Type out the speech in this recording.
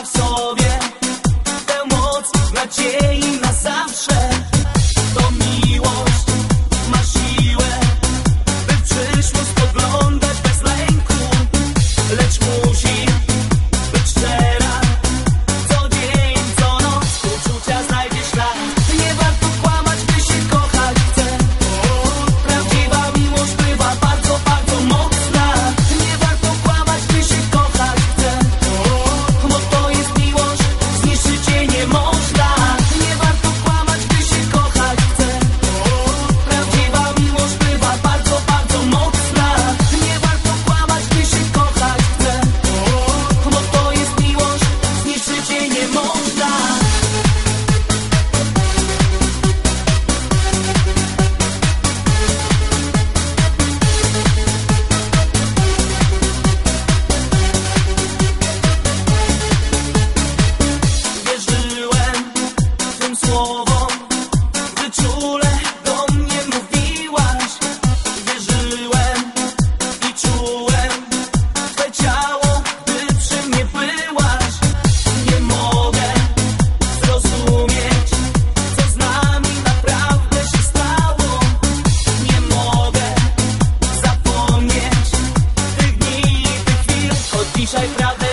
I've sold. Piszaj prawdę